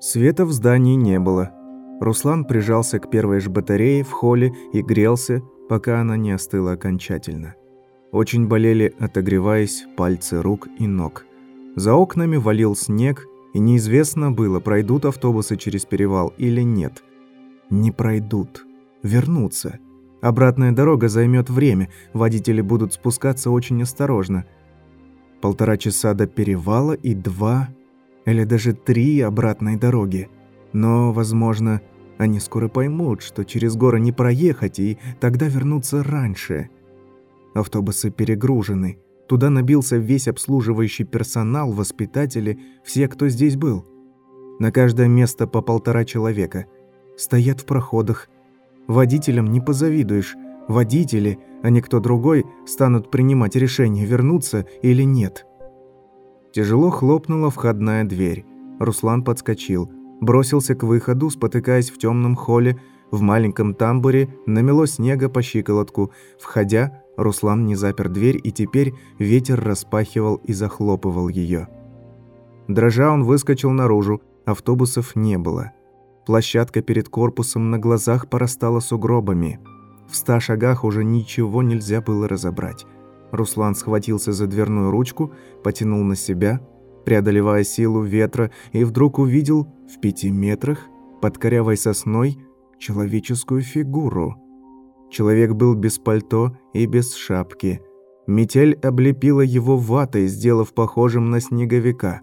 Света в здании не было. Руслан прижался к первой же батарее в холле и грелся, пока она не остыла окончательно. Очень болели, отогреваясь, пальцы рук и ног. За окнами валил снег, и неизвестно было, пройдут автобусы через перевал или нет. Не пройдут. Вернутся. Обратная дорога займет время, водители будут спускаться очень осторожно. Полтора часа до перевала и два или даже три обратной дороги. Но, возможно, они скоро поймут, что через горы не проехать, и тогда вернутся раньше. Автобусы перегружены. Туда набился весь обслуживающий персонал, воспитатели, все, кто здесь был. На каждое место по полтора человека. Стоят в проходах. Водителям не позавидуешь. Водители, а не кто другой, станут принимать решение, вернуться или нет. Тяжело хлопнула входная дверь. Руслан подскочил. Бросился к выходу, спотыкаясь в темном холле. В маленьком тамбуре намело снега по щиколотку. Входя, Руслан не запер дверь, и теперь ветер распахивал и захлопывал ее. Дрожа он выскочил наружу, автобусов не было. Площадка перед корпусом на глазах порастала сугробами. В ста шагах уже ничего нельзя было разобрать. Руслан схватился за дверную ручку, потянул на себя, преодолевая силу ветра, и вдруг увидел в пяти метрах под корявой сосной человеческую фигуру – Человек был без пальто и без шапки. Метель облепила его ватой, сделав похожим на снеговика.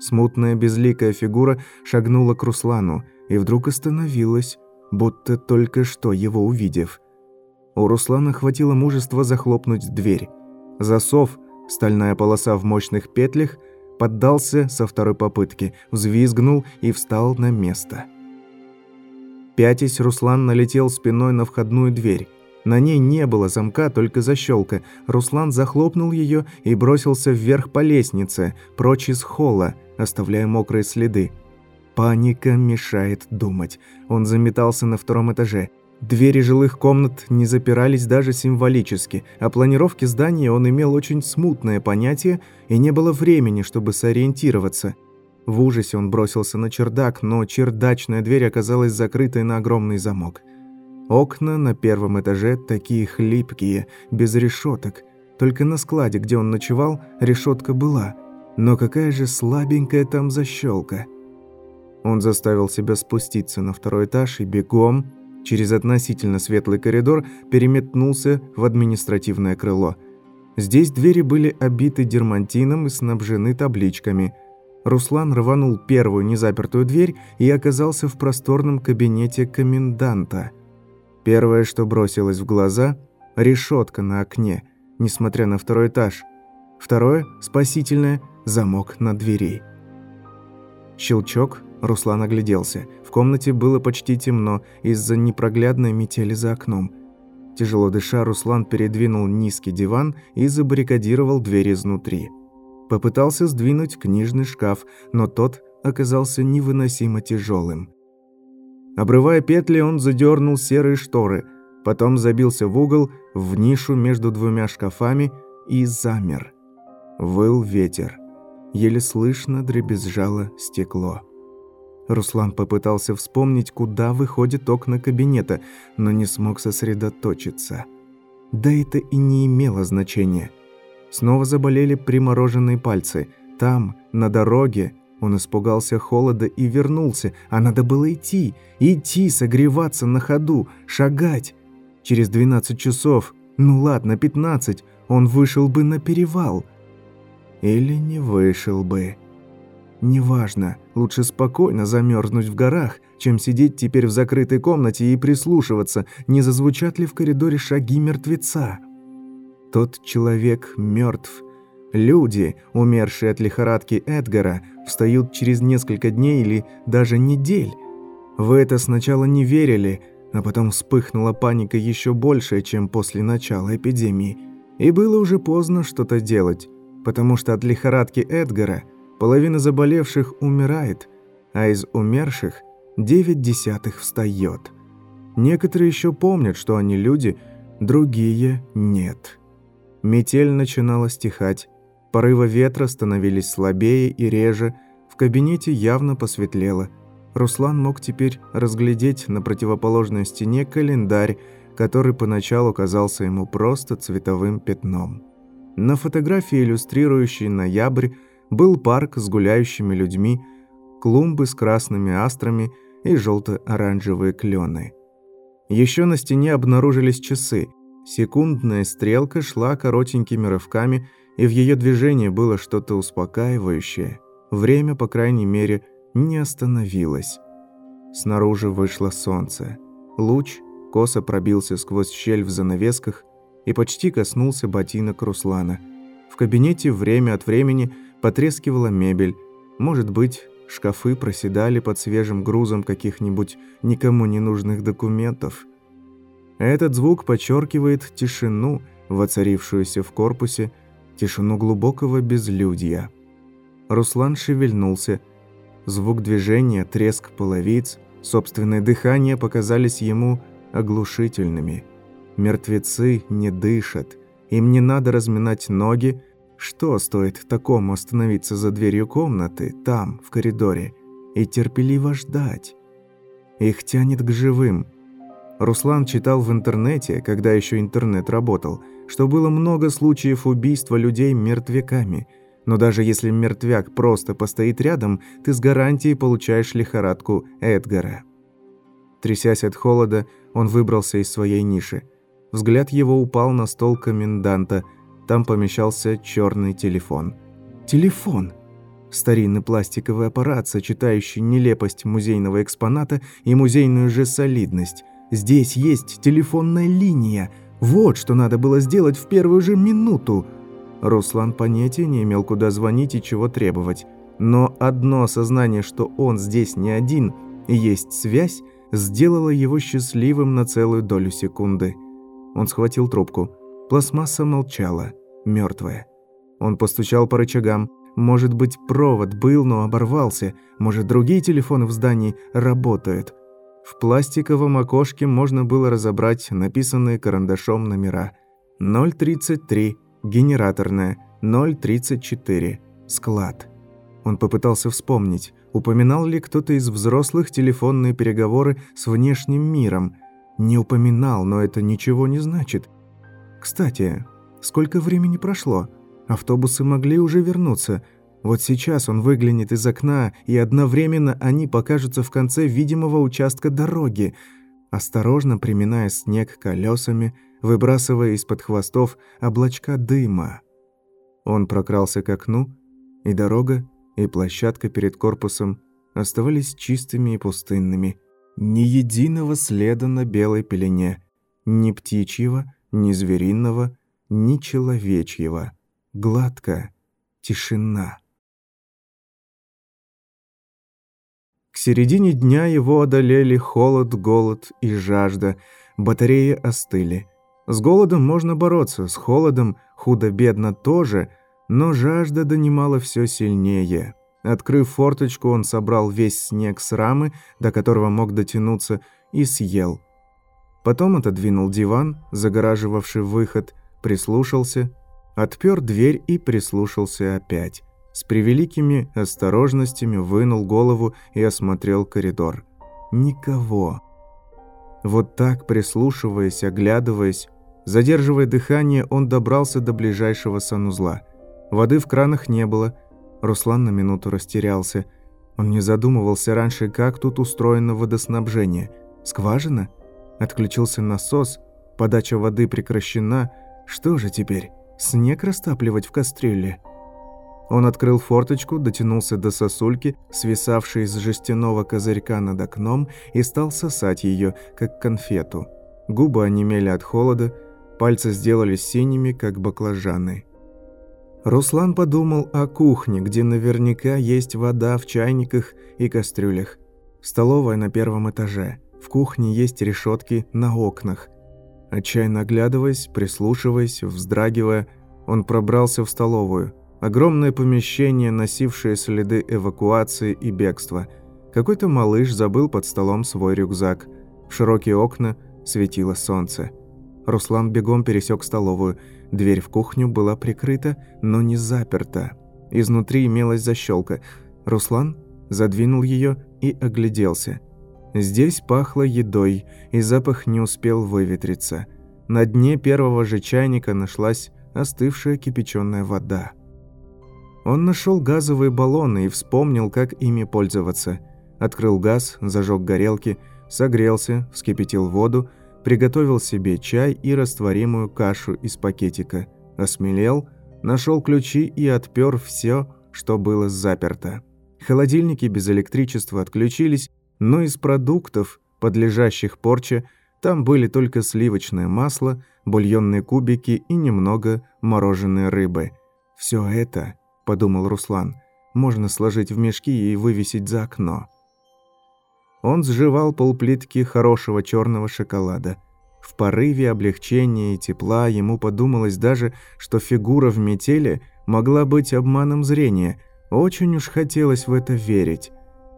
Смутная безликая фигура шагнула к Руслану и вдруг остановилась, будто только что его увидев. У Руслана хватило мужества захлопнуть дверь. Засов, стальная полоса в мощных петлях, поддался со второй попытки, взвизгнул и встал на место. Пятясь, Руслан налетел спиной на входную дверь. На ней не было замка, только защелка. Руслан захлопнул ее и бросился вверх по лестнице, прочь из холла, оставляя мокрые следы. Паника мешает думать. Он заметался на втором этаже. Двери жилых комнат не запирались даже символически. О планировке здания он имел очень смутное понятие, и не было времени, чтобы сориентироваться – в ужасе он бросился на чердак, но чердачная дверь оказалась закрытой на огромный замок. Окна на первом этаже такие хлипкие, без решеток. Только на складе, где он ночевал, решетка была. Но какая же слабенькая там защелка. Он заставил себя спуститься на второй этаж и бегом, через относительно светлый коридор, переметнулся в административное крыло. Здесь двери были обиты дермантином и снабжены табличками – Руслан рванул первую незапертую дверь и оказался в просторном кабинете коменданта. Первое, что бросилось в глаза – решетка на окне, несмотря на второй этаж. Второе – спасительное – замок на двери. Щелчок, Руслан огляделся. В комнате было почти темно из-за непроглядной метели за окном. Тяжело дыша, Руслан передвинул низкий диван и забаррикадировал дверь изнутри. Попытался сдвинуть книжный шкаф, но тот оказался невыносимо тяжелым. Обрывая петли, он задернул серые шторы, потом забился в угол, в нишу между двумя шкафами и замер. Выл ветер. Еле слышно дребезжало стекло. Руслан попытался вспомнить, куда выходит окна кабинета, но не смог сосредоточиться. Да это и не имело значения. Снова заболели примороженные пальцы. Там, на дороге, он испугался холода и вернулся, а надо было идти, идти, согреваться на ходу, шагать. Через 12 часов, ну ладно, 15, он вышел бы на перевал. Или не вышел бы. Неважно, лучше спокойно замерзнуть в горах, чем сидеть теперь в закрытой комнате и прислушиваться, не зазвучат ли в коридоре шаги мертвеца. Тот человек мертв. Люди, умершие от лихорадки Эдгара, встают через несколько дней или даже недель. В это сначала не верили, а потом вспыхнула паника еще большая, чем после начала эпидемии. И было уже поздно что-то делать, потому что от лихорадки Эдгара половина заболевших умирает, а из умерших девять десятых встает. Некоторые еще помнят, что они люди, другие нет. Метель начинала стихать. Порывы ветра становились слабее и реже. В кабинете явно посветлело. Руслан мог теперь разглядеть на противоположной стене календарь, который поначалу казался ему просто цветовым пятном. На фотографии, иллюстрирующей ноябрь, был парк с гуляющими людьми, клумбы с красными астрами и желто-оранжевые клены. Еще на стене обнаружились часы. Секундная стрелка шла коротенькими рывками, и в ее движении было что-то успокаивающее. Время, по крайней мере, не остановилось. Снаружи вышло солнце. Луч косо пробился сквозь щель в занавесках и почти коснулся ботинок Руслана. В кабинете время от времени потрескивала мебель. Может быть, шкафы проседали под свежим грузом каких-нибудь никому не нужных документов. Этот звук подчеркивает тишину, воцарившуюся в корпусе, тишину глубокого безлюдья. Руслан шевельнулся. Звук движения, треск половиц, собственное дыхание показались ему оглушительными. Мертвецы не дышат, им не надо разминать ноги. Что стоит такому остановиться за дверью комнаты, там, в коридоре, и терпеливо ждать? Их тянет к живым. Руслан читал в интернете, когда еще интернет работал, что было много случаев убийства людей мертвяками – но даже если мертвяк просто постоит рядом, ты с гарантией получаешь лихорадку Эдгара. Трясясь от холода, он выбрался из своей ниши. Взгляд его упал на стол коменданта. Там помещался черный телефон. Телефон! Старинный пластиковый аппарат, сочетающий нелепость музейного экспоната и музейную же солидность. Здесь есть телефонная линия. Вот что надо было сделать в первую же минуту. Руслан понятия не имел, куда звонить и чего требовать. Но одно осознание, что он здесь не один и есть связь, сделало его счастливым на целую долю секунды. Он схватил трубку. Пластмасса молчала, мертвая. Он постучал по рычагам. Может быть, провод был, но оборвался. Может, другие телефоны в здании работают. В пластиковом окошке можно было разобрать написанные карандашом номера. 033 Генераторная, 034. Склад. Он попытался вспомнить, упоминал ли кто-то из взрослых телефонные переговоры с внешним миром. Не упоминал, но это ничего не значит. Кстати, сколько времени прошло? Автобусы могли уже вернуться. Вот сейчас он выглянет из окна, и одновременно они покажутся в конце видимого участка дороги. Осторожно приминая снег колесами, выбрасывая из-под хвостов облачка дыма. Он прокрался к окну, и дорога, и площадка перед корпусом оставались чистыми и пустынными. Ни единого следа на белой пелене, ни птичьего, ни звериного, ни человечьего. Гладко, тишина. К середине дня его одолели холод, голод и жажда. Батареи остыли. С голодом можно бороться, с холодом худо-бедно тоже, но жажда донимала все сильнее. Открыв форточку, он собрал весь снег с рамы, до которого мог дотянуться, и съел. Потом отодвинул диван, загораживавший выход, прислушался, отпер дверь и прислушался опять. С превеликими осторожностями вынул голову и осмотрел коридор. Никого. Вот так, прислушиваясь, оглядываясь, Задерживая дыхание, он добрался до ближайшего санузла. Воды в кранах не было. Руслан на минуту растерялся. Он не задумывался раньше, как тут устроено водоснабжение. Скважина? Отключился насос, подача воды прекращена. Что же теперь? Снег растапливать в кастрюле? Он открыл форточку, дотянулся до сосульки, свисавшей из жестяного козырька над окном, и стал сосать ее, как конфету. Губы онемели от холода, Пальцы сделались синими, как баклажаны. Руслан подумал о кухне, где наверняка есть вода в чайниках и кастрюлях. Столовая на первом этаже. В кухне есть решетки на окнах. Отчаянно оглядываясь, прислушиваясь, вздрагивая, он пробрался в столовую. Огромное помещение, носившее следы эвакуации и бегства. Какой-то малыш забыл под столом свой рюкзак. В широкие окна светило солнце. Руслан бегом пересек столовую. Дверь в кухню была прикрыта, но не заперта. Изнутри имелась защелка. Руслан задвинул ее и огляделся. Здесь пахло едой, и запах не успел выветриться. На дне первого же чайника нашлась остывшая кипяченая вода. Он нашел газовые баллоны и вспомнил, как ими пользоваться. Открыл газ, зажег горелки, согрелся, вскипятил воду, приготовил себе чай и растворимую кашу из пакетика. Осмелел, нашел ключи и отпер все, что было заперто. Холодильники без электричества отключились, но из продуктов, подлежащих порче, там были только сливочное масло, бульонные кубики и немного мороженой рыбы. Все это, подумал Руслан, можно сложить в мешки и вывесить за окно. Он сживал полплитки хорошего черного шоколада. В порыве облегчения и тепла ему подумалось даже, что фигура в метели могла быть обманом зрения. Очень уж хотелось в это верить.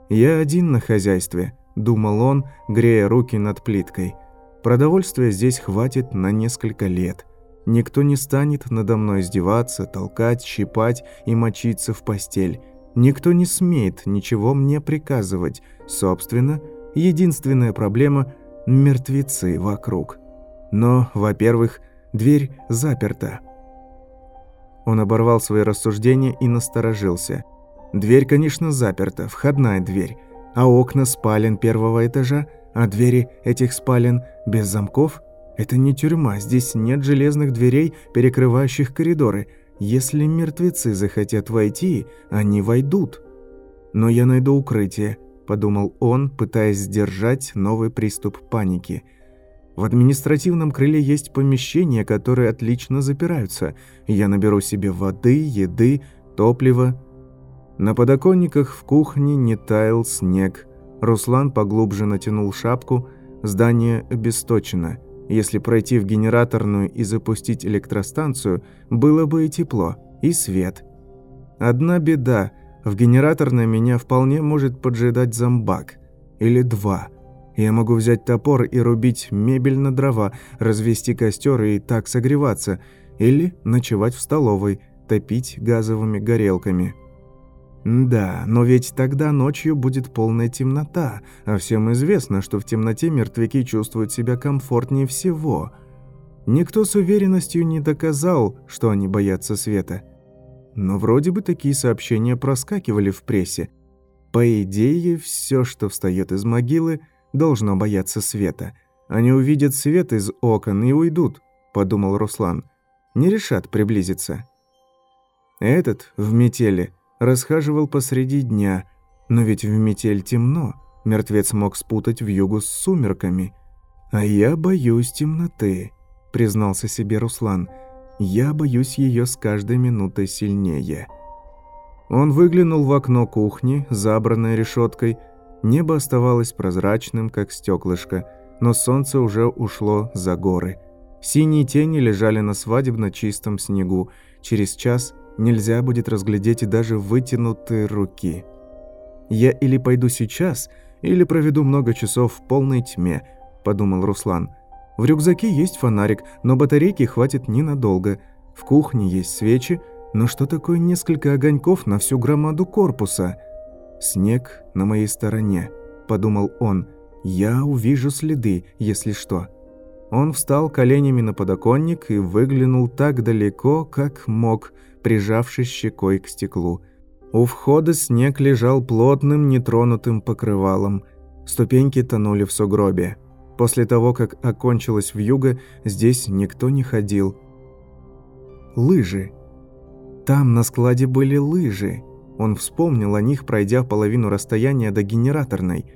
«Я один на хозяйстве», – думал он, грея руки над плиткой. «Продовольствия здесь хватит на несколько лет. Никто не станет надо мной издеваться, толкать, щипать и мочиться в постель. Никто не смеет ничего мне приказывать. Собственно, единственная проблема – мертвецы вокруг. Но, во-первых, дверь заперта». Он оборвал свои рассуждения и насторожился – Дверь, конечно, заперта, входная дверь, а окна спален первого этажа, а двери этих спален без замков – это не тюрьма, здесь нет железных дверей, перекрывающих коридоры. Если мертвецы захотят войти, они войдут. Но я найду укрытие, подумал он, пытаясь сдержать новый приступ паники. В административном крыле есть помещения, которые отлично запираются. Я наберу себе воды, еды, топлива, на подоконниках в кухне не таял снег. Руслан поглубже натянул шапку. Здание обесточено. Если пройти в генераторную и запустить электростанцию, было бы и тепло, и свет. Одна беда. В генераторной меня вполне может поджидать зомбак. Или два. Я могу взять топор и рубить мебель на дрова, развести костер и так согреваться. Или ночевать в столовой, топить газовыми горелками. Да, но ведь тогда ночью будет полная темнота, а всем известно, что в темноте мертвяки чувствуют себя комфортнее всего. Никто с уверенностью не доказал, что они боятся света. Но вроде бы такие сообщения проскакивали в прессе. По идее, все, что встает из могилы, должно бояться света. Они увидят свет из окон и уйдут, подумал Руслан. Не решат приблизиться. Этот в метели – расхаживал посреди дня, но ведь в метель темно, мертвец мог спутать в югу с сумерками. «А я боюсь темноты», — признался себе Руслан. «Я боюсь ее с каждой минутой сильнее». Он выглянул в окно кухни, забранное решеткой. Небо оставалось прозрачным, как стеклышко, но солнце уже ушло за горы. Синие тени лежали на свадебно чистом снегу. Через час нельзя будет разглядеть и даже вытянутые руки. «Я или пойду сейчас, или проведу много часов в полной тьме», – подумал Руслан. «В рюкзаке есть фонарик, но батарейки хватит ненадолго. В кухне есть свечи, но что такое несколько огоньков на всю громаду корпуса?» «Снег на моей стороне», – подумал он. «Я увижу следы, если что». Он встал коленями на подоконник и выглянул так далеко, как мог – прижавшись щекой к стеклу. У входа снег лежал плотным, нетронутым покрывалом. Ступеньки тонули в сугробе. После того, как окончилась вьюга, здесь никто не ходил. Лыжи. Там на складе были лыжи. Он вспомнил о них, пройдя половину расстояния до генераторной.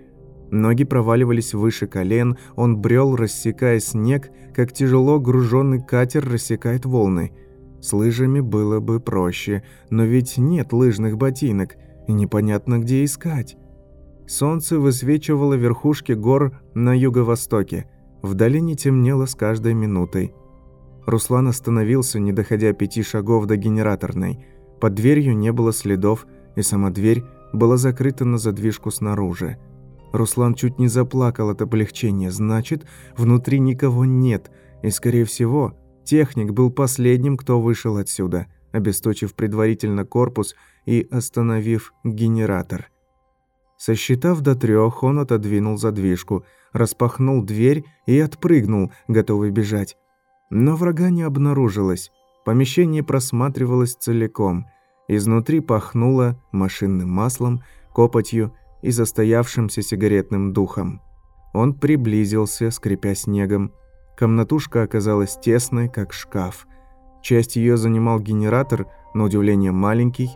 Ноги проваливались выше колен, он брел, рассекая снег, как тяжело груженный катер рассекает волны – с лыжами было бы проще, но ведь нет лыжных ботинок, и непонятно, где искать. Солнце высвечивало верхушки гор на юго-востоке. В долине темнело с каждой минутой. Руслан остановился, не доходя пяти шагов до генераторной. Под дверью не было следов, и сама дверь была закрыта на задвижку снаружи. Руслан чуть не заплакал от облегчения. Значит, внутри никого нет, и, скорее всего, Техник был последним, кто вышел отсюда. обесточив предварительно корпус и остановив генератор. Сосчитав до трех, он отодвинул задвижку, распахнул дверь и отпрыгнул, готовый бежать. Но врага не обнаружилось. Помещение просматривалось целиком. Изнутри пахнуло машинным маслом, копотью и застоявшимся сигаретным духом. Он приблизился, скрипя снегом. Комнатушка оказалась тесной, как шкаф. Часть ее занимал генератор, на удивление маленький.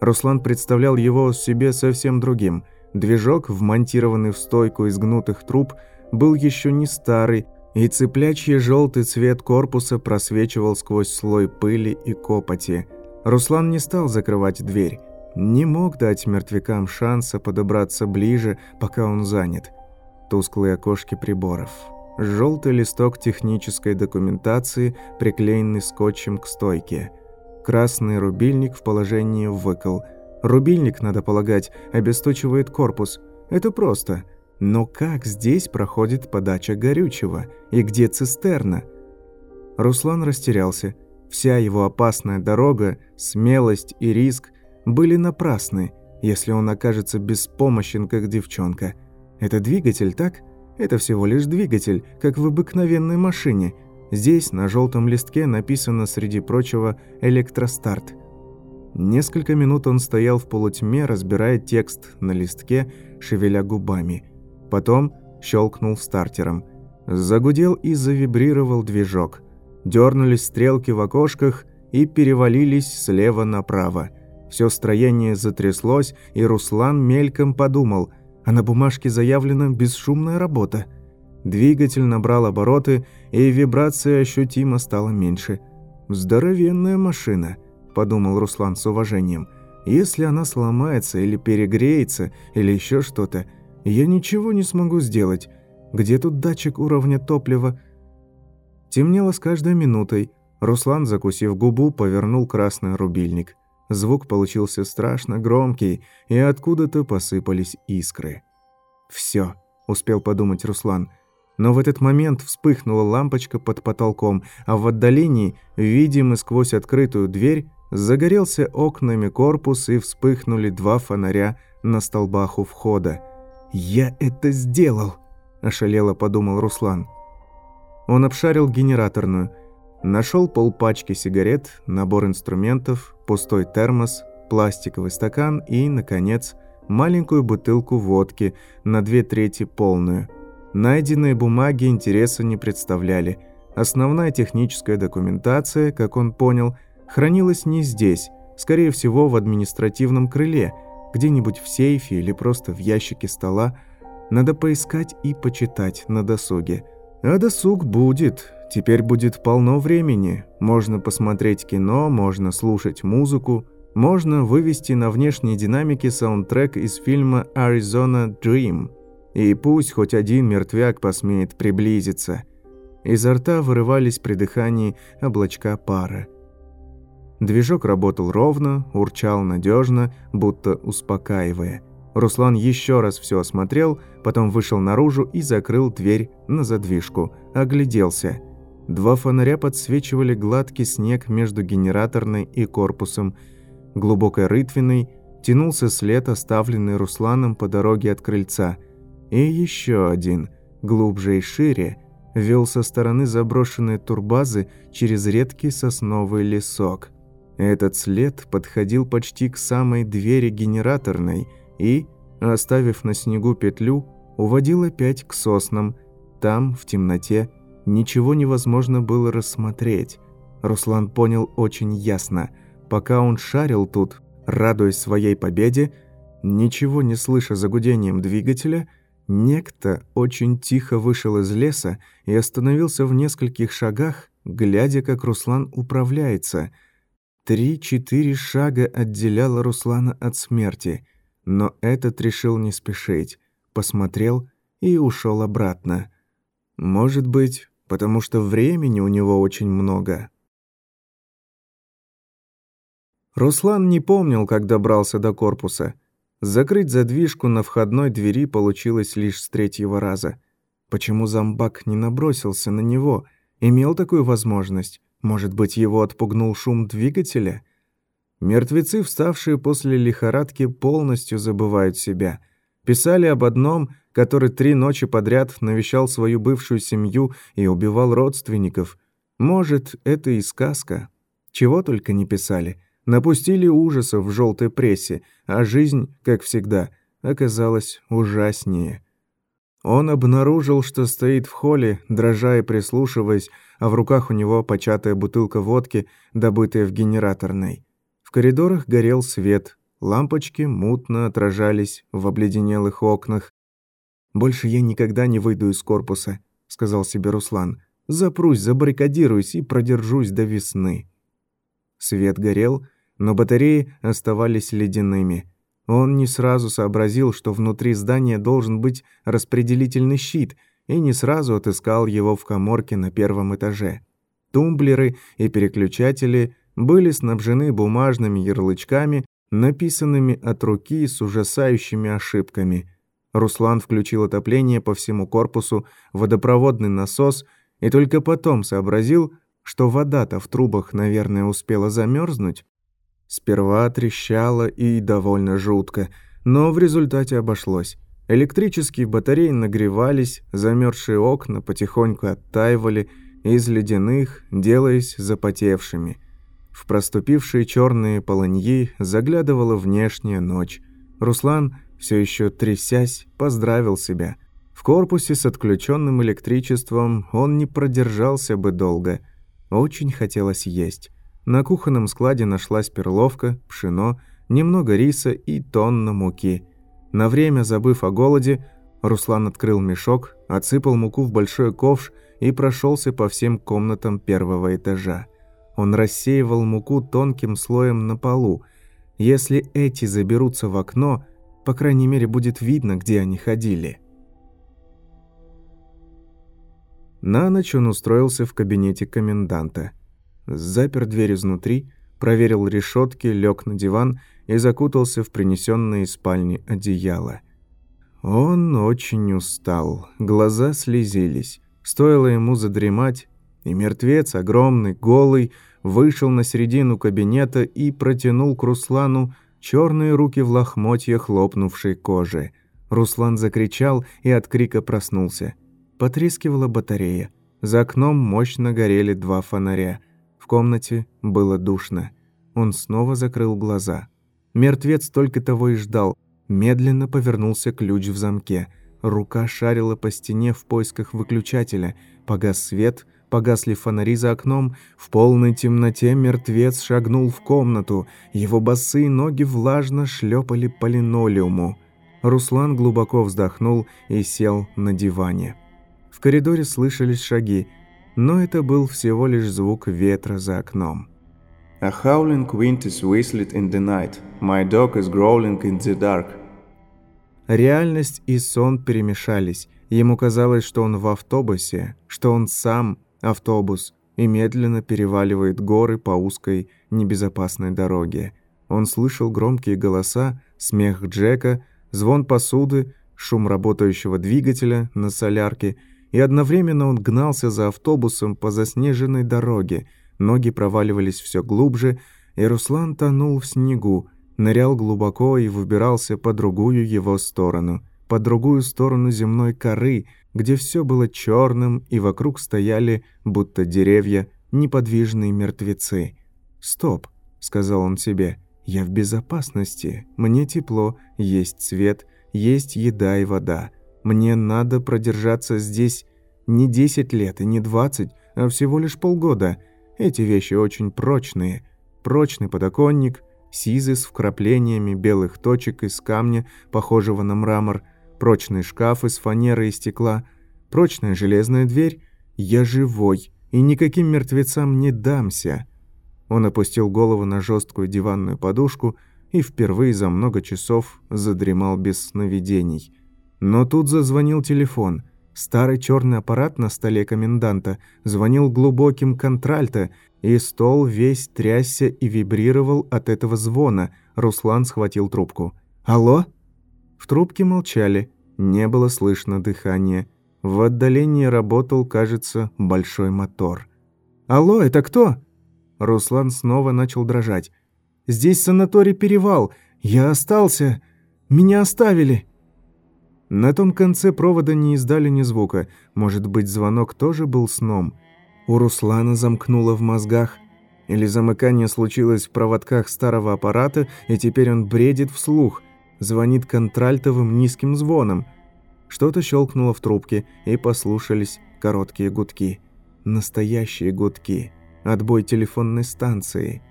Руслан представлял его себе совсем другим. Движок, вмонтированный в стойку из гнутых труб, был еще не старый, и цыплячий желтый цвет корпуса просвечивал сквозь слой пыли и копоти. Руслан не стал закрывать дверь. Не мог дать мертвякам шанса подобраться ближе, пока он занят. Тусклые окошки приборов. Желтый листок технической документации, приклеенный скотчем к стойке. Красный рубильник в положении выкол. Рубильник, надо полагать, обесточивает корпус. Это просто. Но как здесь проходит подача горючего? И где цистерна? Руслан растерялся. Вся его опасная дорога, смелость и риск были напрасны, если он окажется беспомощен, как девчонка. Это двигатель, так? Это всего лишь двигатель, как в обыкновенной машине. Здесь на желтом листке написано, среди прочего, «Электростарт». Несколько минут он стоял в полутьме, разбирая текст на листке, шевеля губами. Потом щелкнул стартером. Загудел и завибрировал движок. Дернулись стрелки в окошках и перевалились слева направо. Все строение затряслось, и Руслан мельком подумал, а на бумажке заявлена бесшумная работа. Двигатель набрал обороты, и вибрация ощутимо стала меньше. «Здоровенная машина», – подумал Руслан с уважением. «Если она сломается или перегреется, или еще что-то, я ничего не смогу сделать. Где тут датчик уровня топлива?» Темнело с каждой минутой. Руслан, закусив губу, повернул красный рубильник – Звук получился страшно громкий, и откуда-то посыпались искры. «Всё», – успел подумать Руслан. Но в этот момент вспыхнула лампочка под потолком, а в отдалении, видимый сквозь открытую дверь, загорелся окнами корпус и вспыхнули два фонаря на столбах у входа. «Я это сделал!» – ошалело подумал Руслан. Он обшарил генераторную – Нашел полпачки сигарет, набор инструментов, пустой термос, пластиковый стакан и, наконец, маленькую бутылку водки на две трети полную. Найденные бумаги интереса не представляли. Основная техническая документация, как он понял, хранилась не здесь, скорее всего в административном крыле, где-нибудь в сейфе или просто в ящике стола. Надо поискать и почитать на досуге. А досуг будет, Теперь будет полно времени. Можно посмотреть кино, можно слушать музыку, можно вывести на внешние динамики саундтрек из фильма «Arizona Dream». И пусть хоть один мертвяк посмеет приблизиться. Изо рта вырывались при дыхании облачка пара. Движок работал ровно, урчал надежно, будто успокаивая. Руслан еще раз все осмотрел, потом вышел наружу и закрыл дверь на задвижку, огляделся – Два фонаря подсвечивали гладкий снег между генераторной и корпусом. Глубокой рытвиной тянулся след, оставленный Русланом по дороге от крыльца. И еще один, глубже и шире, вел со стороны заброшенной турбазы через редкий сосновый лесок. Этот след подходил почти к самой двери генераторной и, оставив на снегу петлю, уводил опять к соснам. Там, в темноте, Ничего невозможно было рассмотреть. Руслан понял очень ясно. Пока он шарил тут, радуясь своей победе, ничего не слыша за гудением двигателя, некто очень тихо вышел из леса и остановился в нескольких шагах, глядя, как Руслан управляется. Три-четыре шага отделяло Руслана от смерти, но этот решил не спешить, посмотрел и ушел обратно. Может быть, потому что времени у него очень много. Руслан не помнил, как добрался до корпуса. Закрыть задвижку на входной двери получилось лишь с третьего раза. Почему зомбак не набросился на него? Имел такую возможность? Может быть, его отпугнул шум двигателя? Мертвецы, вставшие после лихорадки, полностью забывают себя. Писали об одном, который три ночи подряд навещал свою бывшую семью и убивал родственников. Может, это и сказка. Чего только не писали. Напустили ужасов в желтой прессе, а жизнь, как всегда, оказалась ужаснее. Он обнаружил, что стоит в холле, дрожа и прислушиваясь, а в руках у него початая бутылка водки, добытая в генераторной. В коридорах горел свет, лампочки мутно отражались в обледенелых окнах. «Больше я никогда не выйду из корпуса», — сказал себе Руслан. «Запрусь, забаррикадируюсь и продержусь до весны». Свет горел, но батареи оставались ледяными. Он не сразу сообразил, что внутри здания должен быть распределительный щит, и не сразу отыскал его в каморке на первом этаже. Тумблеры и переключатели были снабжены бумажными ярлычками, написанными от руки с ужасающими ошибками. Руслан включил отопление по всему корпусу, водопроводный насос и только потом сообразил, что вода-то в трубах, наверное, успела замерзнуть. Сперва трещало и довольно жутко, но в результате обошлось. Электрические батареи нагревались, замерзшие окна потихоньку оттаивали из ледяных, делаясь запотевшими. В проступившие черные полыньи заглядывала внешняя ночь. Руслан, все еще трясясь, поздравил себя. В корпусе с отключенным электричеством он не продержался бы долго. Очень хотелось есть. На кухонном складе нашлась перловка, пшено, немного риса и тонна муки. На время забыв о голоде, Руслан открыл мешок, отсыпал муку в большой ковш и прошелся по всем комнатам первого этажа. Он рассеивал муку тонким слоем на полу. Если эти заберутся в окно, по крайней мере, будет видно, где они ходили. На ночь он устроился в кабинете коменданта запер дверь изнутри, проверил решетки, лег на диван и закутался в принесенное из спальни одеяло. Он очень устал, глаза слезились. Стоило ему задремать, и мертвец, огромный, голый, вышел на середину кабинета и протянул к Руслану черные руки в лохмотьях лопнувшей кожи. Руслан закричал и от крика проснулся. Потрескивала батарея. За окном мощно горели два фонаря комнате было душно. Он снова закрыл глаза. Мертвец только того и ждал. Медленно повернулся ключ в замке. Рука шарила по стене в поисках выключателя. Погас свет, погасли фонари за окном. В полной темноте мертвец шагнул в комнату. Его босые ноги влажно шлепали по линолеуму. Руслан глубоко вздохнул и сел на диване. В коридоре слышались шаги но это был всего лишь звук ветра за окном. A howling wind is whistled in the night. My dog is growling in the dark. Реальность и сон перемешались. Ему казалось, что он в автобусе, что он сам автобус и медленно переваливает горы по узкой небезопасной дороге. Он слышал громкие голоса, смех Джека, звон посуды, шум работающего двигателя на солярке – и одновременно он гнался за автобусом по заснеженной дороге. Ноги проваливались все глубже, и Руслан тонул в снегу, нырял глубоко и выбирался по другую его сторону, по другую сторону земной коры, где все было черным и вокруг стояли, будто деревья, неподвижные мертвецы. «Стоп», — сказал он себе, — «я в безопасности, мне тепло, есть свет, есть еда и вода». Мне надо продержаться здесь не 10 лет и не 20, а всего лишь полгода. Эти вещи очень прочные. Прочный подоконник, сизы с вкраплениями белых точек из камня, похожего на мрамор, прочный шкаф из фанеры и стекла, прочная железная дверь. Я живой и никаким мертвецам не дамся. Он опустил голову на жесткую диванную подушку и впервые за много часов задремал без сновидений. Но тут зазвонил телефон. Старый черный аппарат на столе коменданта звонил глубоким контральто, и стол весь трясся и вибрировал от этого звона. Руслан схватил трубку. «Алло?» В трубке молчали, не было слышно дыхания. В отдалении работал, кажется, большой мотор. «Алло, это кто?» Руслан снова начал дрожать. «Здесь санаторий «Перевал». Я остался. Меня оставили». На том конце провода не издали ни звука. Может быть, звонок тоже был сном. У Руслана замкнуло в мозгах. Или замыкание случилось в проводках старого аппарата, и теперь он бредит вслух. Звонит контральтовым низким звоном. Что-то щелкнуло в трубке, и послушались короткие гудки. Настоящие гудки. Отбой телефонной станции.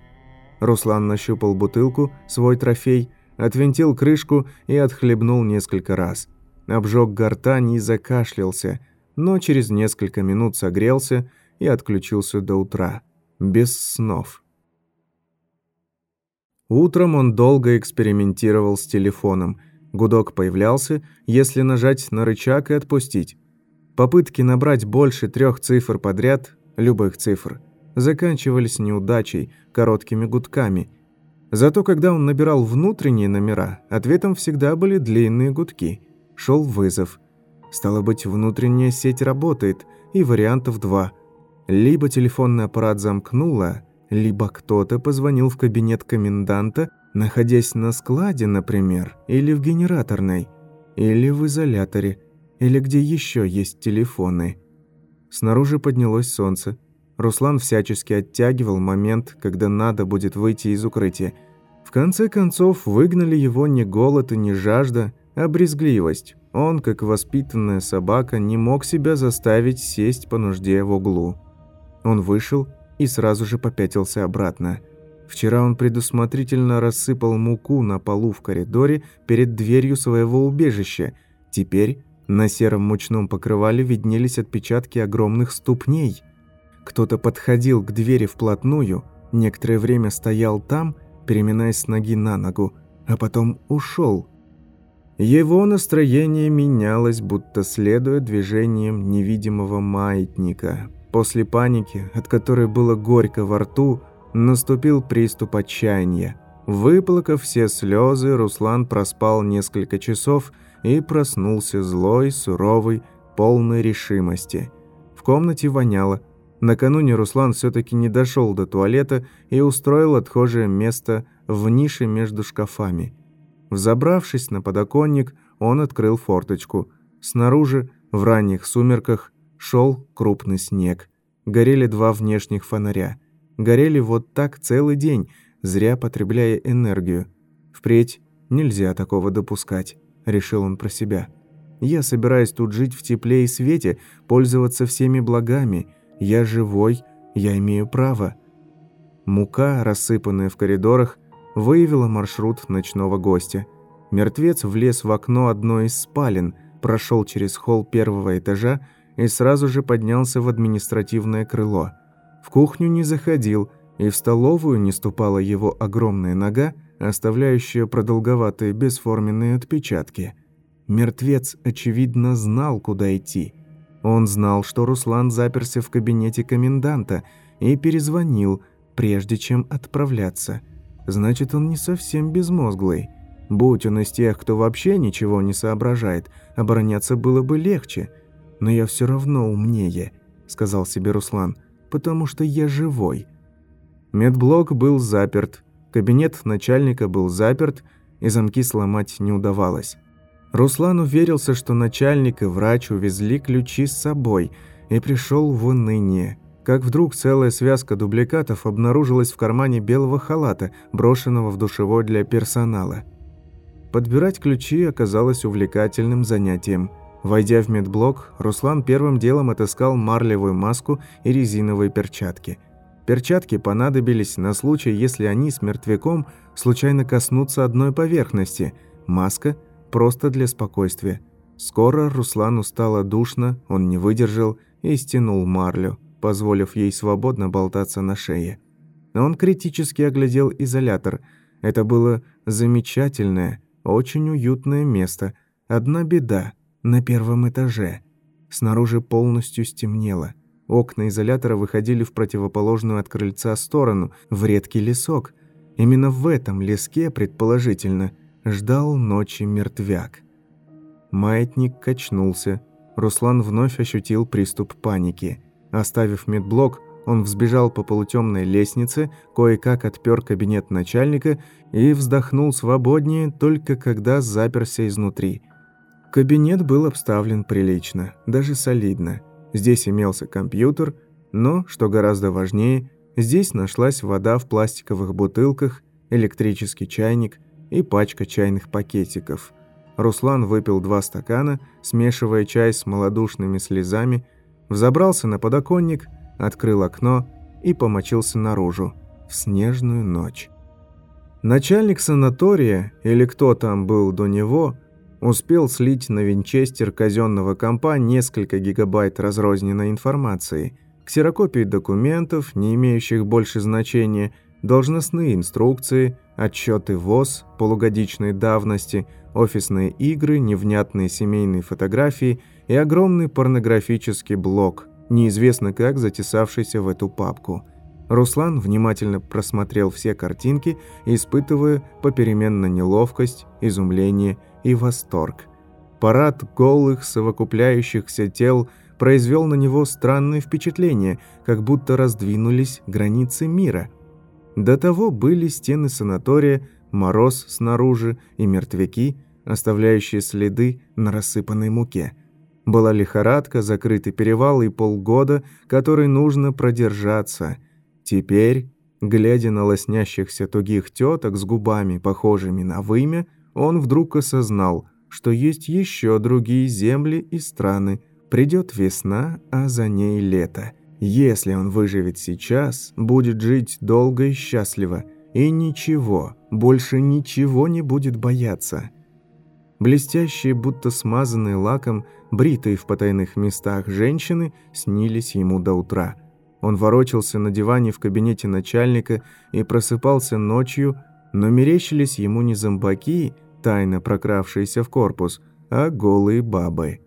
Руслан нащупал бутылку, свой трофей, отвинтил крышку и отхлебнул несколько раз – обжег гортань и закашлялся, но через несколько минут согрелся и отключился до утра, без снов. Утром он долго экспериментировал с телефоном. Гудок появлялся, если нажать на рычаг и отпустить. Попытки набрать больше трех цифр подряд, любых цифр, заканчивались неудачей, короткими гудками. Зато когда он набирал внутренние номера, ответом всегда были длинные гудки – шел вызов. Стало быть, внутренняя сеть работает, и вариантов два. Либо телефонный аппарат замкнуло, либо кто-то позвонил в кабинет коменданта, находясь на складе, например, или в генераторной, или в изоляторе, или где еще есть телефоны. Снаружи поднялось солнце. Руслан всячески оттягивал момент, когда надо будет выйти из укрытия. В конце концов, выгнали его ни голод и ни жажда, а брезгливость. Он, как воспитанная собака, не мог себя заставить сесть по нужде в углу. Он вышел и сразу же попятился обратно. Вчера он предусмотрительно рассыпал муку на полу в коридоре перед дверью своего убежища. Теперь на сером мучном покрывале виднелись отпечатки огромных ступней. Кто-то подходил к двери вплотную, некоторое время стоял там, переминаясь с ноги на ногу, а потом ушел. Его настроение менялось, будто следуя движениям невидимого маятника. После паники, от которой было горько во рту, наступил приступ отчаяния. Выплакав все слезы, Руслан проспал несколько часов и проснулся злой, суровый, полной решимости. В комнате воняло. Накануне Руслан все-таки не дошел до туалета и устроил отхожее место в нише между шкафами. Взобравшись на подоконник, он открыл форточку. Снаружи, в ранних сумерках, шел крупный снег. Горели два внешних фонаря. Горели вот так целый день, зря потребляя энергию. Впредь нельзя такого допускать, решил он про себя. Я собираюсь тут жить в тепле и свете, пользоваться всеми благами. Я живой, я имею право. Мука, рассыпанная в коридорах, выявила маршрут ночного гостя. Мертвец влез в окно одной из спален, прошел через холл первого этажа и сразу же поднялся в административное крыло. В кухню не заходил, и в столовую не ступала его огромная нога, оставляющая продолговатые бесформенные отпечатки. Мертвец, очевидно, знал, куда идти. Он знал, что Руслан заперся в кабинете коменданта и перезвонил, прежде чем отправляться – Значит, он не совсем безмозглый. Будь он из тех, кто вообще ничего не соображает, обороняться было бы легче. Но я все равно умнее, сказал себе Руслан, потому что я живой. Медблок был заперт, кабинет начальника был заперт, и замки сломать не удавалось. Руслан уверился, что начальник и врач увезли ключи с собой, и пришел в уныние как вдруг целая связка дубликатов обнаружилась в кармане белого халата, брошенного в душевой для персонала. Подбирать ключи оказалось увлекательным занятием. Войдя в медблок, Руслан первым делом отыскал марлевую маску и резиновые перчатки. Перчатки понадобились на случай, если они с мертвяком случайно коснутся одной поверхности. Маска – просто для спокойствия. Скоро Руслану стало душно, он не выдержал и стянул марлю позволив ей свободно болтаться на шее. Он критически оглядел изолятор. Это было замечательное, очень уютное место. Одна беда – на первом этаже. Снаружи полностью стемнело. Окна изолятора выходили в противоположную от крыльца сторону, в редкий лесок. Именно в этом леске, предположительно, ждал ночи мертвяк. Маятник качнулся. Руслан вновь ощутил приступ паники – Оставив медблок, Он взбежал по полутемной лестнице, кое-как отпер кабинет начальника и вздохнул свободнее, только когда заперся изнутри. Кабинет был обставлен прилично, даже солидно. Здесь имелся компьютер, но, что гораздо важнее, здесь нашлась вода в пластиковых бутылках, электрический чайник и пачка чайных пакетиков. Руслан выпил два стакана, смешивая чай с малодушными слезами, взобрался на подоконник – открыл окно и помочился наружу в снежную ночь. Начальник санатория, или кто там был до него, успел слить на винчестер казенного компа несколько гигабайт разрозненной информации, ксерокопии документов, не имеющих больше значения, должностные инструкции, отчеты ВОЗ полугодичной давности, офисные игры, невнятные семейные фотографии и огромный порнографический блок – неизвестно как затесавшийся в эту папку. Руслан внимательно просмотрел все картинки, испытывая попеременно неловкость, изумление и восторг. Парад голых, совокупляющихся тел произвел на него странное впечатление, как будто раздвинулись границы мира. До того были стены санатория, мороз снаружи и мертвяки, оставляющие следы на рассыпанной муке – была лихорадка, закрытый перевал и полгода, который нужно продержаться. Теперь, глядя на лоснящихся тугих теток с губами, похожими на вымя, он вдруг осознал, что есть еще другие земли и страны. Придет весна, а за ней лето. Если он выживет сейчас, будет жить долго и счастливо. И ничего, больше ничего не будет бояться. Блестящие, будто смазанные лаком, бритые в потайных местах женщины снились ему до утра. Он ворочался на диване в кабинете начальника и просыпался ночью, но мерещились ему не зомбаки, тайно прокравшиеся в корпус, а голые бабы.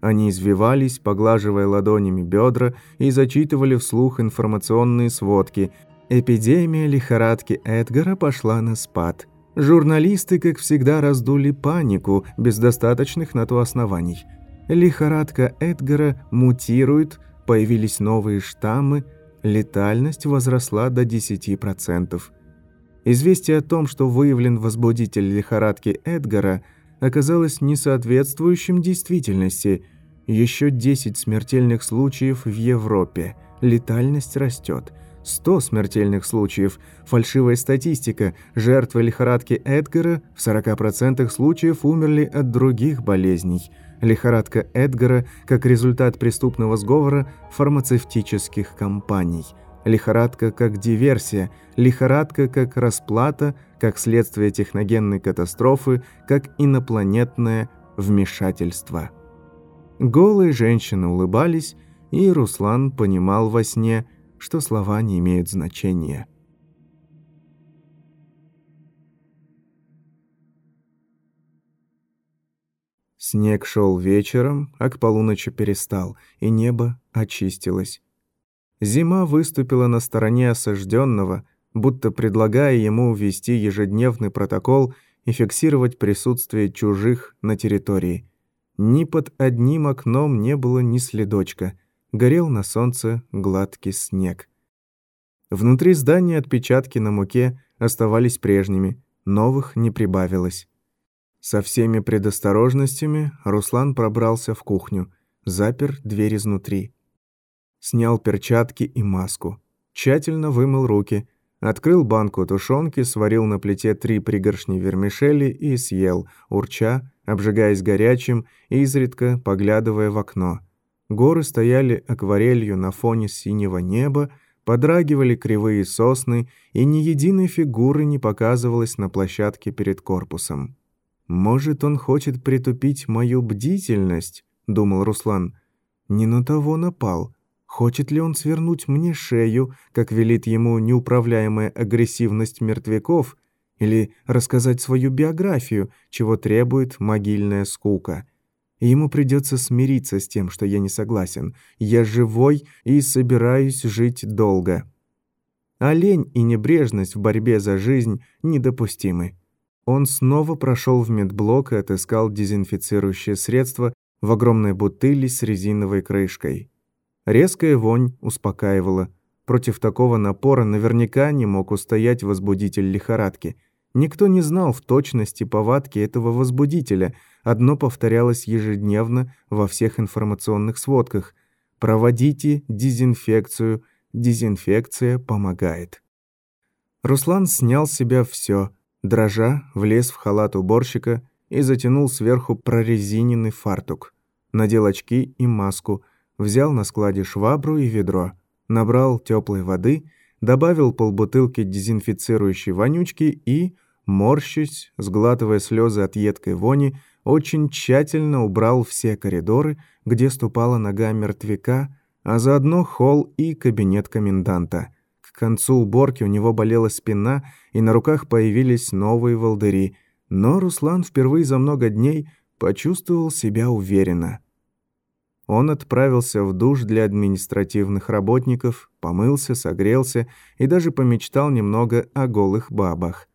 Они извивались, поглаживая ладонями бедра, и зачитывали вслух информационные сводки. Эпидемия лихорадки Эдгара пошла на спад – Журналисты, как всегда, раздули панику без достаточных на то оснований. Лихорадка Эдгара мутирует, появились новые штаммы, летальность возросла до 10%. Известие о том, что выявлен возбудитель лихорадки Эдгара, оказалось несоответствующим действительности. Еще 10 смертельных случаев в Европе. Летальность растет. 100 смертельных случаев. Фальшивая статистика. Жертвы лихорадки Эдгара в 40% случаев умерли от других болезней. Лихорадка Эдгара как результат преступного сговора фармацевтических компаний. Лихорадка как диверсия. Лихорадка как расплата, как следствие техногенной катастрофы, как инопланетное вмешательство. Голые женщины улыбались, и Руслан понимал во сне – что слова не имеют значения. Снег шел вечером, а к полуночи перестал, и небо очистилось. Зима выступила на стороне осажденного, будто предлагая ему ввести ежедневный протокол и фиксировать присутствие чужих на территории. Ни под одним окном не было ни следочка горел на солнце гладкий снег. Внутри здания отпечатки на муке оставались прежними, новых не прибавилось. Со всеми предосторожностями Руслан пробрался в кухню, запер дверь изнутри. Снял перчатки и маску, тщательно вымыл руки, открыл банку тушенки, сварил на плите три пригоршни вермишели и съел, урча, обжигаясь горячим, изредка поглядывая в окно – Горы стояли акварелью на фоне синего неба, подрагивали кривые сосны, и ни единой фигуры не показывалось на площадке перед корпусом. «Может, он хочет притупить мою бдительность?» — думал Руслан. «Не на того напал. Хочет ли он свернуть мне шею, как велит ему неуправляемая агрессивность мертвяков, или рассказать свою биографию, чего требует могильная скука?» ему придется смириться с тем, что я не согласен. Я живой и собираюсь жить долго. А лень и небрежность в борьбе за жизнь недопустимы. Он снова прошел в медблок и отыскал дезинфицирующее средство в огромной бутыли с резиновой крышкой. Резкая вонь успокаивала. Против такого напора наверняка не мог устоять возбудитель лихорадки. Никто не знал в точности повадки этого возбудителя. Одно повторялось ежедневно во всех информационных сводках. «Проводите дезинфекцию. Дезинфекция помогает». Руслан снял с себя все, дрожа, влез в халат уборщика и затянул сверху прорезиненный фартук. Надел очки и маску, взял на складе швабру и ведро, набрал теплой воды, добавил полбутылки дезинфицирующей вонючки и, морщась, сглатывая слезы от едкой вони, очень тщательно убрал все коридоры, где ступала нога мертвяка, а заодно холл и кабинет коменданта. К концу уборки у него болела спина, и на руках появились новые волдыри, но Руслан впервые за много дней почувствовал себя уверенно. Он отправился в душ для административных работников, помылся, согрелся и даже помечтал немного о голых бабах.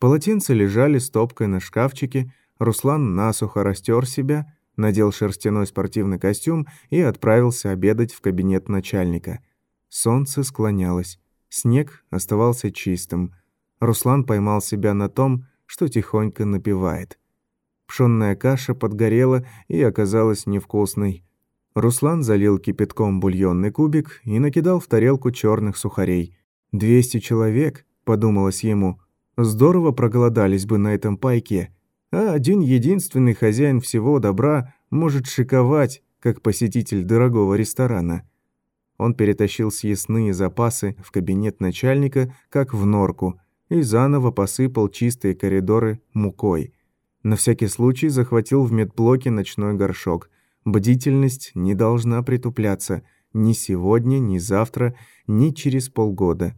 Полотенца лежали стопкой на шкафчике, Руслан насухо растер себя, надел шерстяной спортивный костюм и отправился обедать в кабинет начальника. Солнце склонялось, снег оставался чистым. Руслан поймал себя на том, что тихонько напевает. Пшённая каша подгорела и оказалась невкусной. Руслан залил кипятком бульонный кубик и накидал в тарелку черных сухарей. «Двести человек», — подумалось ему, — «здорово проголодались бы на этом пайке, а один единственный хозяин всего добра может шиковать, как посетитель дорогого ресторана». Он перетащил съестные запасы в кабинет начальника, как в норку, и заново посыпал чистые коридоры мукой. На всякий случай захватил в медблоке ночной горшок. Бдительность не должна притупляться ни сегодня, ни завтра, ни через полгода.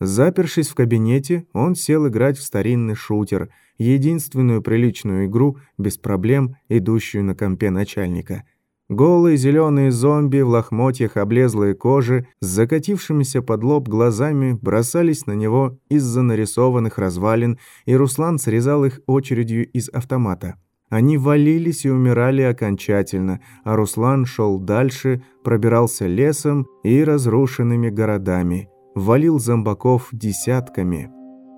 Запершись в кабинете, он сел играть в старинный шутер, единственную приличную игру, без проблем, идущую на компе начальника. Голые зеленые зомби в лохмотьях облезлой кожи с закатившимися под лоб глазами бросались на него из-за нарисованных развалин, и Руслан срезал их очередью из автомата. Они валились и умирали окончательно, а Руслан шел дальше, пробирался лесом и разрушенными городами. Валил зомбаков десятками.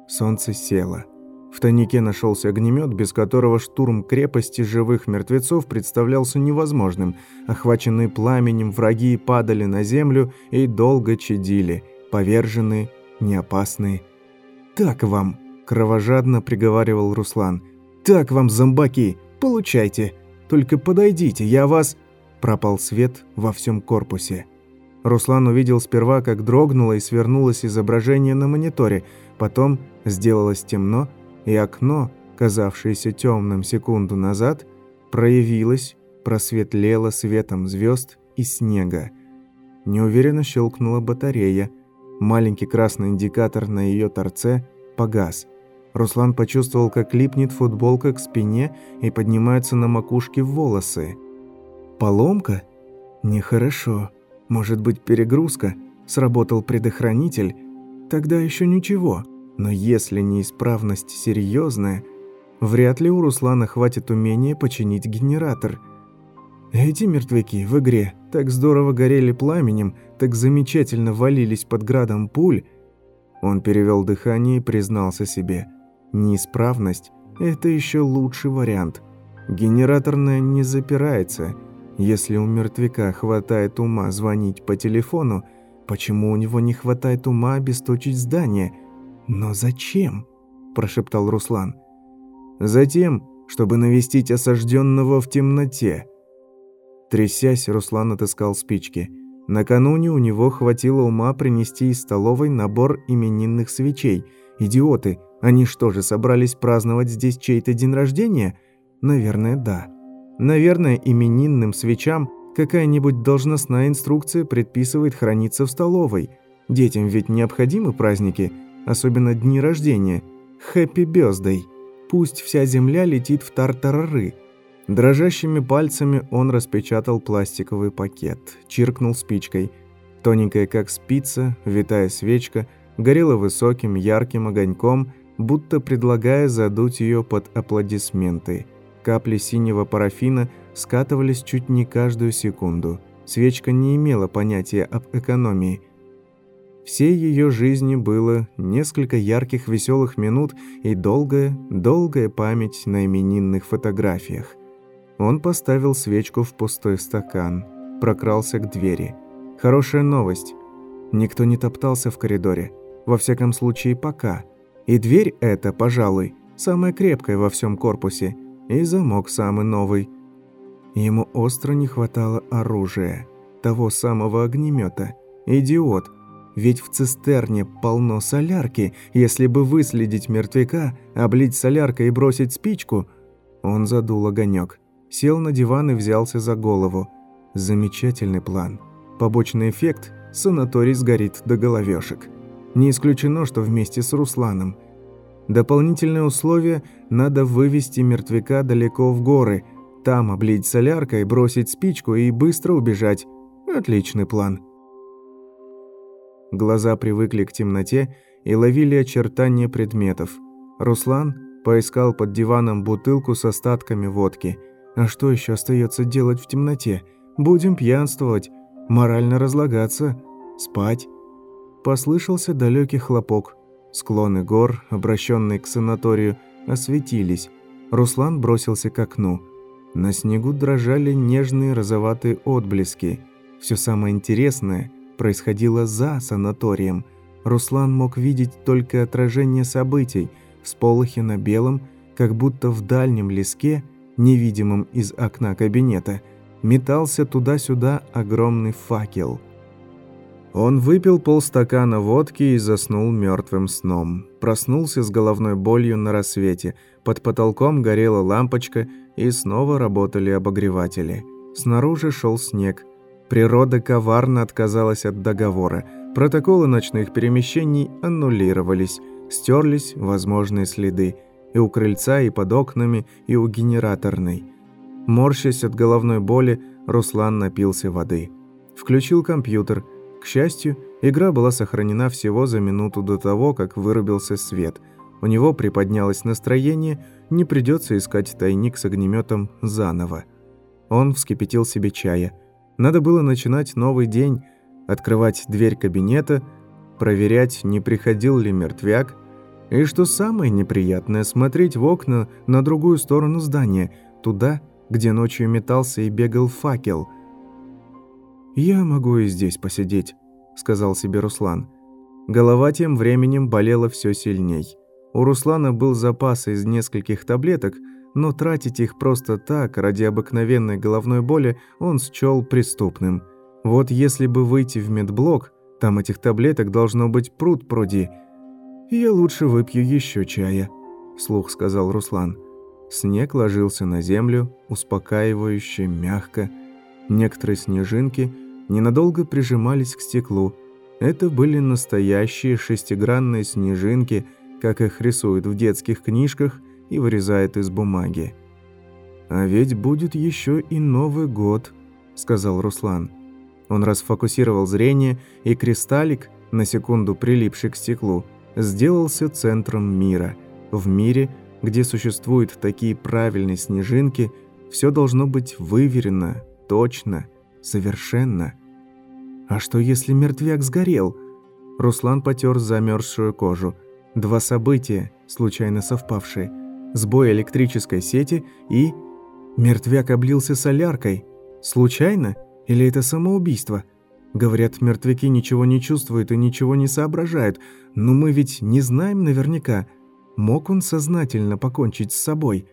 Солнце село. В тайнике нашелся огнемет, без которого штурм крепости живых мертвецов представлялся невозможным. Охваченные пламенем враги падали на землю и долго чадили, поверженные, неопасные. «Так вам!» – кровожадно приговаривал Руслан. «Так вам, зомбаки! Получайте. Только подойдите, я вас...» Пропал свет во всем корпусе. Руслан увидел сперва, как дрогнуло и свернулось изображение на мониторе. Потом сделалось темно, и окно, казавшееся темным секунду назад, проявилось, просветлело светом звезд и снега. Неуверенно щелкнула батарея. Маленький красный индикатор на ее торце погас – Руслан почувствовал, как липнет футболка к спине и поднимаются на макушке волосы. Поломка? Нехорошо. Может быть, перегрузка? Сработал предохранитель? Тогда еще ничего. Но если неисправность серьезная, вряд ли у Руслана хватит умения починить генератор. Эти мертвяки в игре так здорово горели пламенем, так замечательно валились под градом пуль. Он перевел дыхание и признался себе – Неисправность – это еще лучший вариант. Генераторная не запирается. Если у мертвяка хватает ума звонить по телефону, почему у него не хватает ума обесточить здание? Но зачем? – прошептал Руслан. Затем, чтобы навестить осажденного в темноте. Трясясь, Руслан отыскал спички. Накануне у него хватило ума принести из столовой набор именинных свечей. Идиоты, они что же, собрались праздновать здесь чей-то день рождения? Наверное, да. Наверное, именинным свечам какая-нибудь должностная инструкция предписывает храниться в столовой. Детям ведь необходимы праздники, особенно дни рождения. Хэппи Бёздэй. Пусть вся земля летит в тартарары. Дрожащими пальцами он распечатал пластиковый пакет, чиркнул спичкой. Тоненькая, как спица, витая свечка, горела высоким ярким огоньком – будто предлагая задуть ее под аплодисменты. Капли синего парафина скатывались чуть не каждую секунду. Свечка не имела понятия об экономии. Всей ее жизни было несколько ярких веселых минут и долгая, долгая память на именинных фотографиях. Он поставил свечку в пустой стакан, прокрался к двери. Хорошая новость. Никто не топтался в коридоре. Во всяком случае, пока. И дверь эта, пожалуй, самая крепкая во всем корпусе. И замок самый новый. Ему остро не хватало оружия. Того самого огнемета. Идиот. Ведь в цистерне полно солярки. Если бы выследить мертвяка, облить соляркой и бросить спичку... Он задул огонек. Сел на диван и взялся за голову. Замечательный план. Побочный эффект – санаторий сгорит до головешек. Не исключено, что вместе с Русланом. Дополнительное условие – надо вывести мертвяка далеко в горы, там облить соляркой, бросить спичку и быстро убежать. Отличный план. Глаза привыкли к темноте и ловили очертания предметов. Руслан поискал под диваном бутылку с остатками водки. А что еще остается делать в темноте? Будем пьянствовать, морально разлагаться, спать. Послышался далекий хлопок. Склоны гор, обращенные к санаторию, осветились. Руслан бросился к окну. На снегу дрожали нежные розоватые отблески. Все самое интересное – происходило за санаторием. Руслан мог видеть только отражение событий, всполохи на белом, как будто в дальнем леске, невидимом из окна кабинета, метался туда-сюда огромный факел. Он выпил полстакана водки и заснул мертвым сном. Проснулся с головной болью на рассвете. Под потолком горела лампочка, и снова работали обогреватели. Снаружи шел снег – Природа коварно отказалась от договора. Протоколы ночных перемещений аннулировались, стерлись возможные следы и у крыльца, и под окнами, и у генераторной. Морщась от головной боли, Руслан напился воды. Включил компьютер. К счастью, игра была сохранена всего за минуту до того, как вырубился свет. У него приподнялось настроение, не придется искать тайник с огнеметом заново. Он вскипятил себе чая – надо было начинать новый день, открывать дверь кабинета, проверять, не приходил ли мертвяк, и, что самое неприятное, смотреть в окна на другую сторону здания, туда, где ночью метался и бегал факел. «Я могу и здесь посидеть», — сказал себе Руслан. Голова тем временем болела все сильней. У Руслана был запас из нескольких таблеток — но тратить их просто так, ради обыкновенной головной боли, он счел преступным. Вот если бы выйти в медблок, там этих таблеток должно быть пруд пруди. «Я лучше выпью еще чая», – вслух сказал Руслан. Снег ложился на землю, успокаивающе, мягко. Некоторые снежинки ненадолго прижимались к стеклу. Это были настоящие шестигранные снежинки, как их рисуют в детских книжках – и вырезает из бумаги. «А ведь будет еще и Новый год», — сказал Руслан. Он расфокусировал зрение, и кристаллик, на секунду прилипший к стеклу, сделался центром мира. В мире, где существуют такие правильные снежинки, все должно быть выверено, точно, совершенно. А что если мертвяк сгорел? Руслан потер замерзшую кожу. Два события, случайно совпавшие – сбой электрической сети и... Мертвяк облился соляркой. Случайно? Или это самоубийство? Говорят, мертвяки ничего не чувствуют и ничего не соображают, но мы ведь не знаем наверняка, мог он сознательно покончить с собой.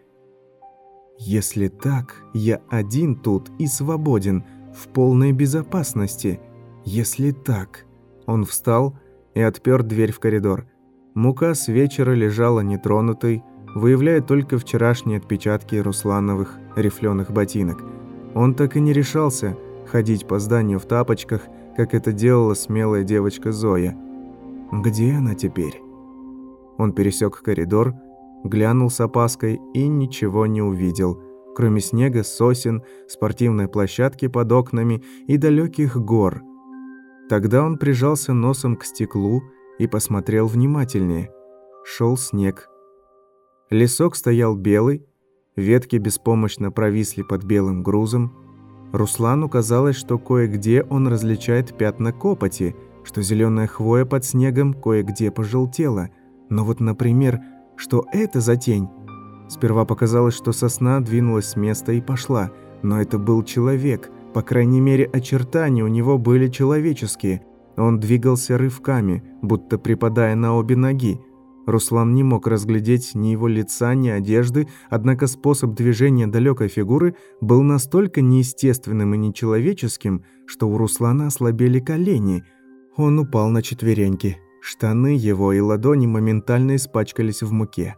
Если так, я один тут и свободен, в полной безопасности. Если так... Он встал и отпер дверь в коридор. Мука с вечера лежала нетронутой, выявляя только вчерашние отпечатки Руслановых рифленых ботинок. Он так и не решался ходить по зданию в тапочках, как это делала смелая девочка Зоя. Где она теперь? Он пересек коридор, глянул с опаской и ничего не увидел, кроме снега, сосен, спортивной площадки под окнами и далеких гор. Тогда он прижался носом к стеклу и посмотрел внимательнее. Шел снег, Лесок стоял белый, ветки беспомощно провисли под белым грузом. Руслану казалось, что кое-где он различает пятна копоти, что зеленая хвоя под снегом кое-где пожелтела. Но вот, например, что это за тень? Сперва показалось, что сосна двинулась с места и пошла, но это был человек. По крайней мере, очертания у него были человеческие. Он двигался рывками, будто припадая на обе ноги. Руслан не мог разглядеть ни его лица, ни одежды, однако способ движения далекой фигуры был настолько неестественным и нечеловеческим, что у Руслана ослабели колени. Он упал на четвереньки. Штаны его и ладони моментально испачкались в муке.